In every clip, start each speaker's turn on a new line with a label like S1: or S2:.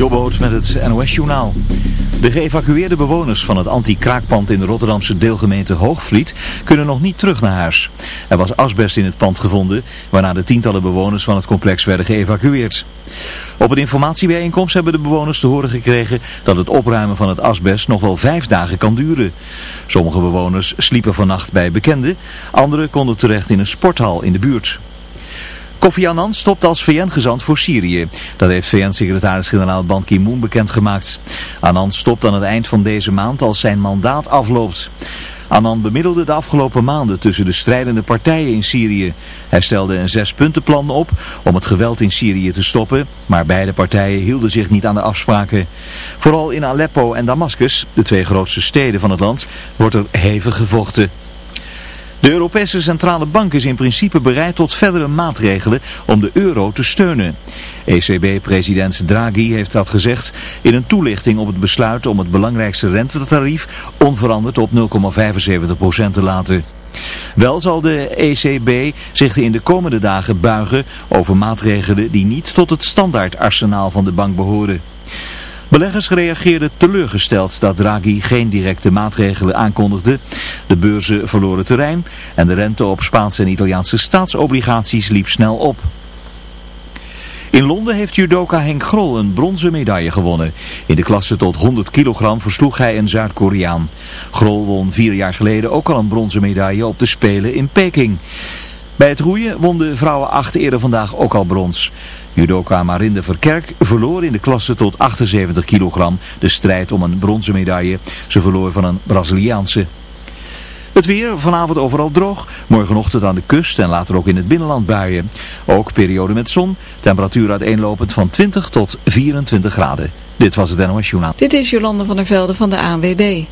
S1: Jobboot met het NOS-journaal. De geëvacueerde bewoners van het anti-kraakpand in de Rotterdamse deelgemeente Hoogvliet kunnen nog niet terug naar huis. Er was asbest in het pand gevonden, waarna de tientallen bewoners van het complex werden geëvacueerd. Op een informatiebijeenkomst hebben de bewoners te horen gekregen dat het opruimen van het asbest nog wel vijf dagen kan duren. Sommige bewoners sliepen vannacht bij bekenden, anderen konden terecht in een sporthal in de buurt. Kofi Annan stopt als VN-gezant voor Syrië. Dat heeft VN-secretaris-generaal Ban Ki-moon bekendgemaakt. Annan stopt aan het eind van deze maand als zijn mandaat afloopt. Annan bemiddelde de afgelopen maanden tussen de strijdende partijen in Syrië. Hij stelde een zespuntenplan op om het geweld in Syrië te stoppen, maar beide partijen hielden zich niet aan de afspraken. Vooral in Aleppo en Damascus, de twee grootste steden van het land, wordt er hevig gevochten. De Europese Centrale Bank is in principe bereid tot verdere maatregelen om de euro te steunen. ECB-president Draghi heeft dat gezegd in een toelichting op het besluit om het belangrijkste rentetarief onveranderd op 0,75% te laten. Wel zal de ECB zich in de komende dagen buigen over maatregelen die niet tot het standaardarsenaal van de bank behoren. Beleggers reageerden teleurgesteld dat Draghi geen directe maatregelen aankondigde. De beurzen verloren terrein en de rente op Spaanse en Italiaanse staatsobligaties liep snel op. In Londen heeft judoka Henk Grol een bronzen medaille gewonnen. In de klasse tot 100 kilogram versloeg hij een Zuid-Koreaan. Grol won vier jaar geleden ook al een bronzen medaille op de Spelen in Peking. Bij het roeien won de vrouwen acht eerder vandaag ook al brons. Judoka Marinde Verkerk verloor in de klasse tot 78 kilogram de strijd om een bronzen medaille. Ze verloor van een Braziliaanse. Het weer vanavond overal droog. Morgenochtend aan de kust en later ook in het binnenland buien. Ook periode met zon. Temperatuur uiteenlopend van 20 tot 24 graden. Dit was het NOS.
S2: Dit is Jolande van der Velde van de ANWB.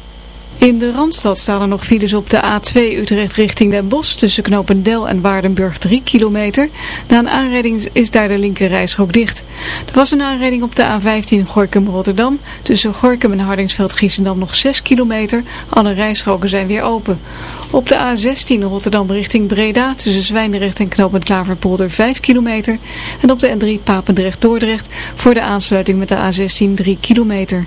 S2: In de Randstad staan er nog files op de A2 Utrecht richting Den Bosch tussen Knopendel en Waardenburg 3 kilometer. Na een aanrijding is daar de linker reisrook dicht. Er was een aanrijding op de A15 Gorkum-Rotterdam. Tussen Gorkum en Hardingsveld-Giessendam nog 6 kilometer. Alle reisroken zijn weer open. Op de A16 Rotterdam richting Breda tussen Zwijndrecht en Knopend Klaverpolder 5 kilometer. En op de N3 Papendrecht-Dordrecht voor de aansluiting met de A16 3 kilometer.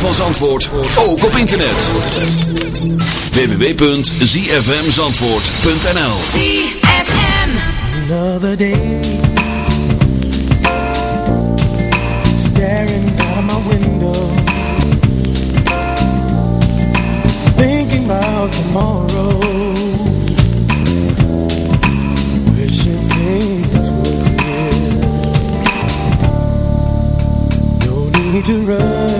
S3: van Zandvoort, ook op internet. www.zfmzandvoort.nl
S4: ZFM.
S5: Another day. Staring out of my window. Thinking about tomorrow. Wishing things were clear. No need to rush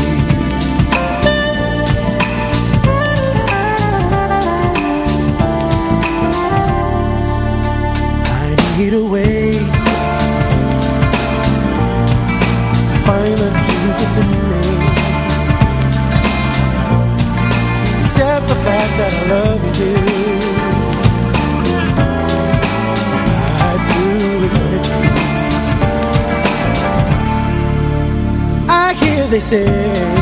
S5: They say it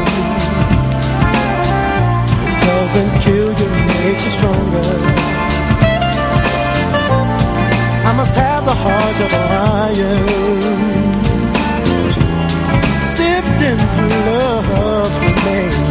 S5: doesn't kill you, makes you stronger. I must have the heart of a lion, sifting through love's remains.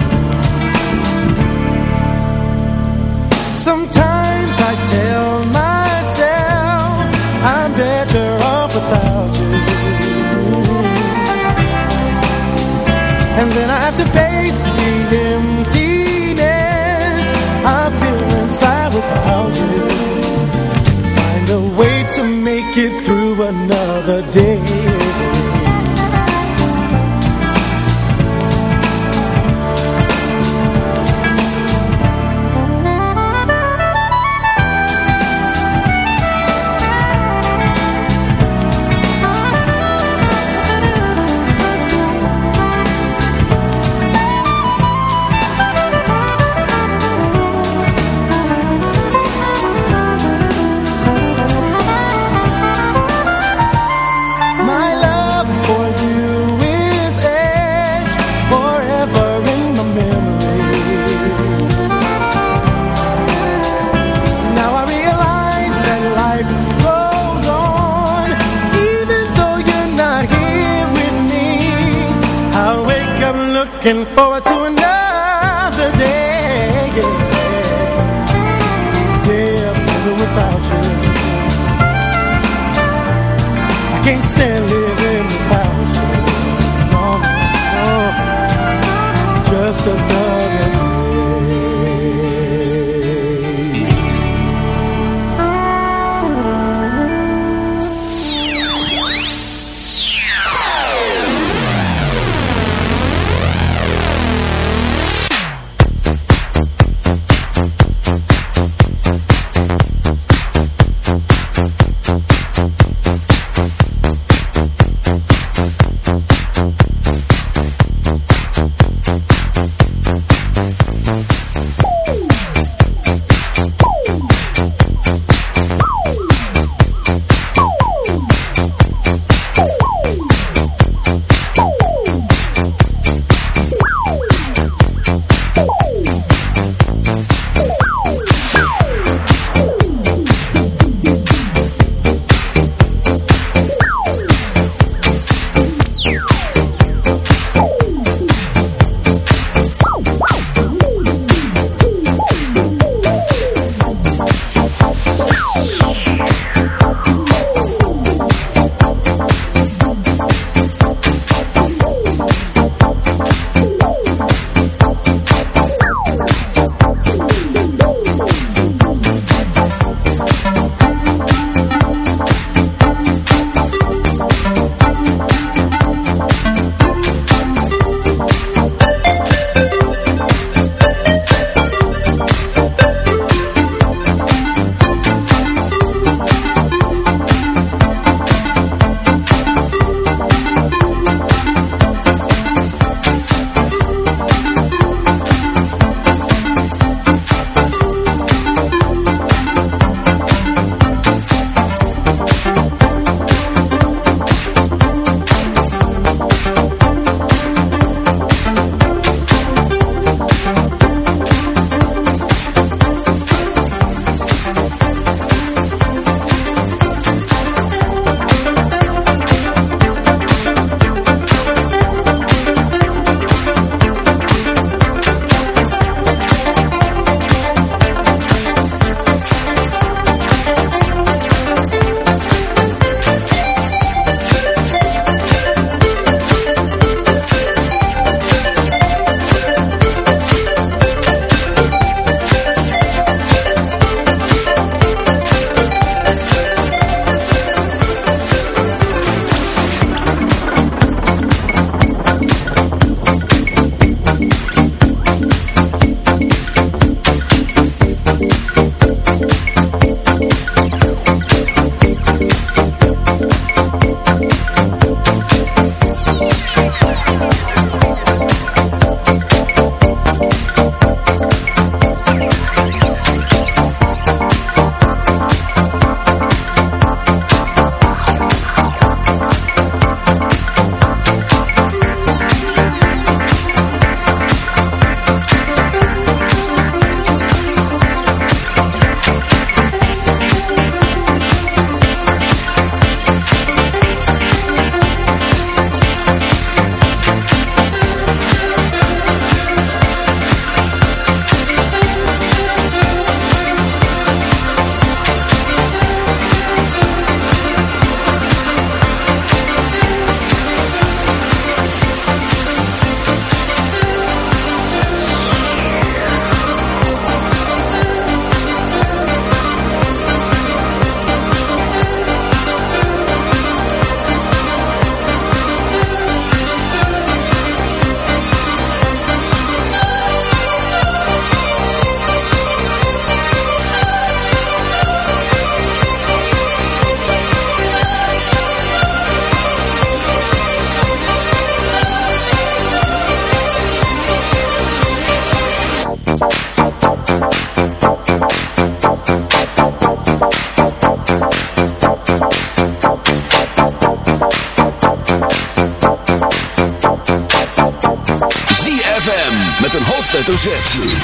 S3: letter Z.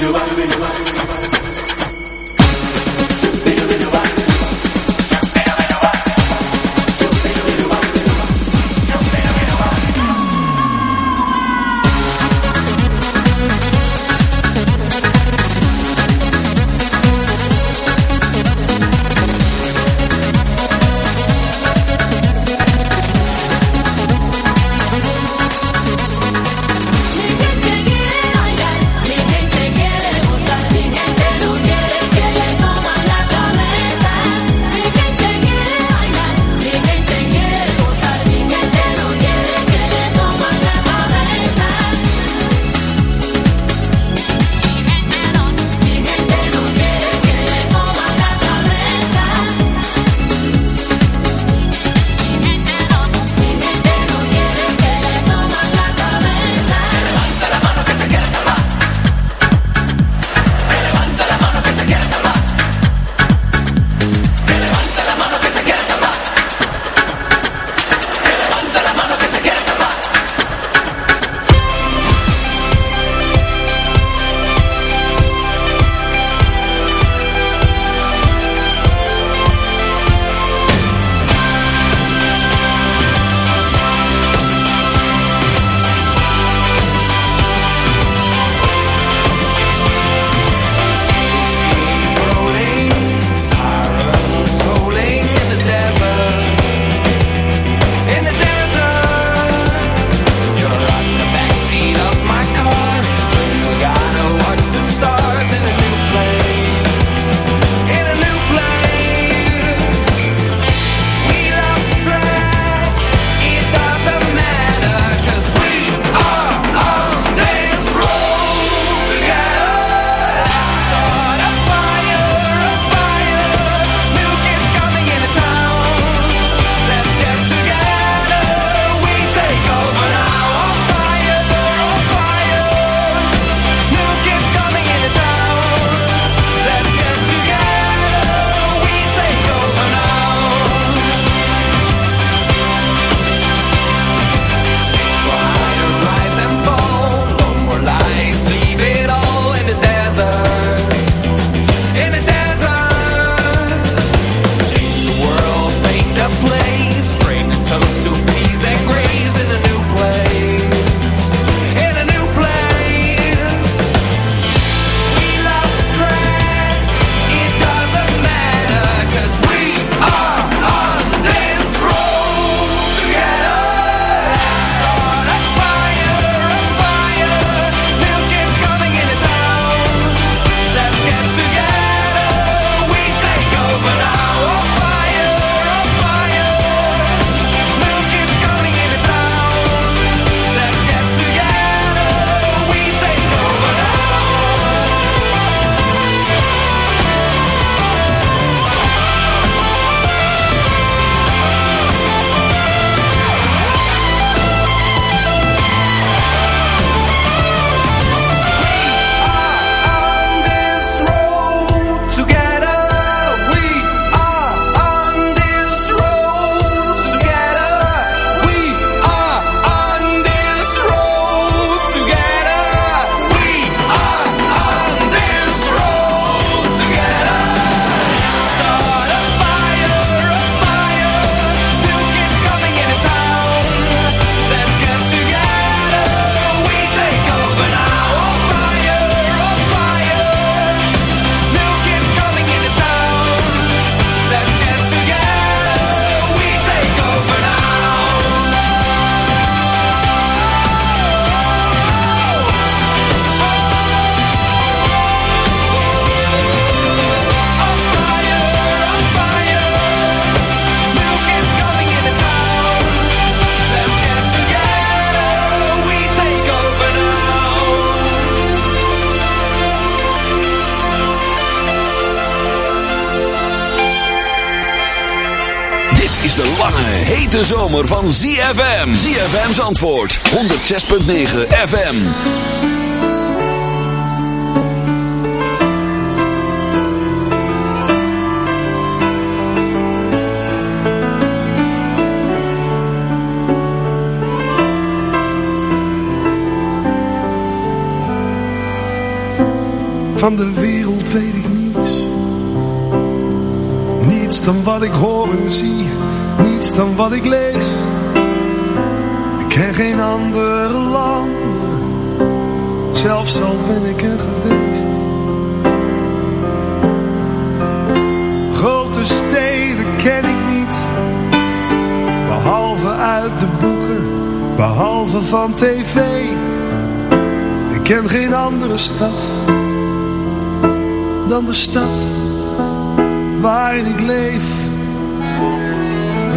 S3: do I do? Zomer van ZFM. ZFM's antwoord 106.9 FM.
S6: Van de wereld weet ik niets. Niets dan wat ik hoor en zie. Dan wat ik lees. Ik ken geen andere landen. Zelfs al ben ik er geweest. Grote steden ken ik niet. Behalve uit de boeken. Behalve van tv. Ik ken geen andere stad dan de stad waarin ik leef.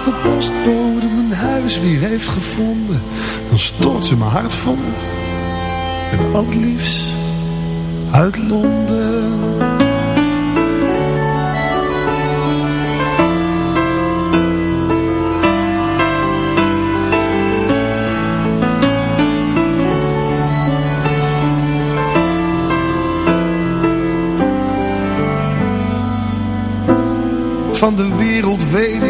S6: Als de postbode mijn huis weer heeft gevonden, dan stort ze mijn hart vol. Met al liefst uit Londen. Van de wereld weet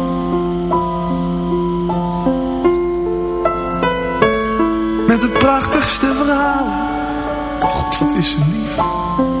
S6: De prachtigste verhalen. God, wat is ze lief.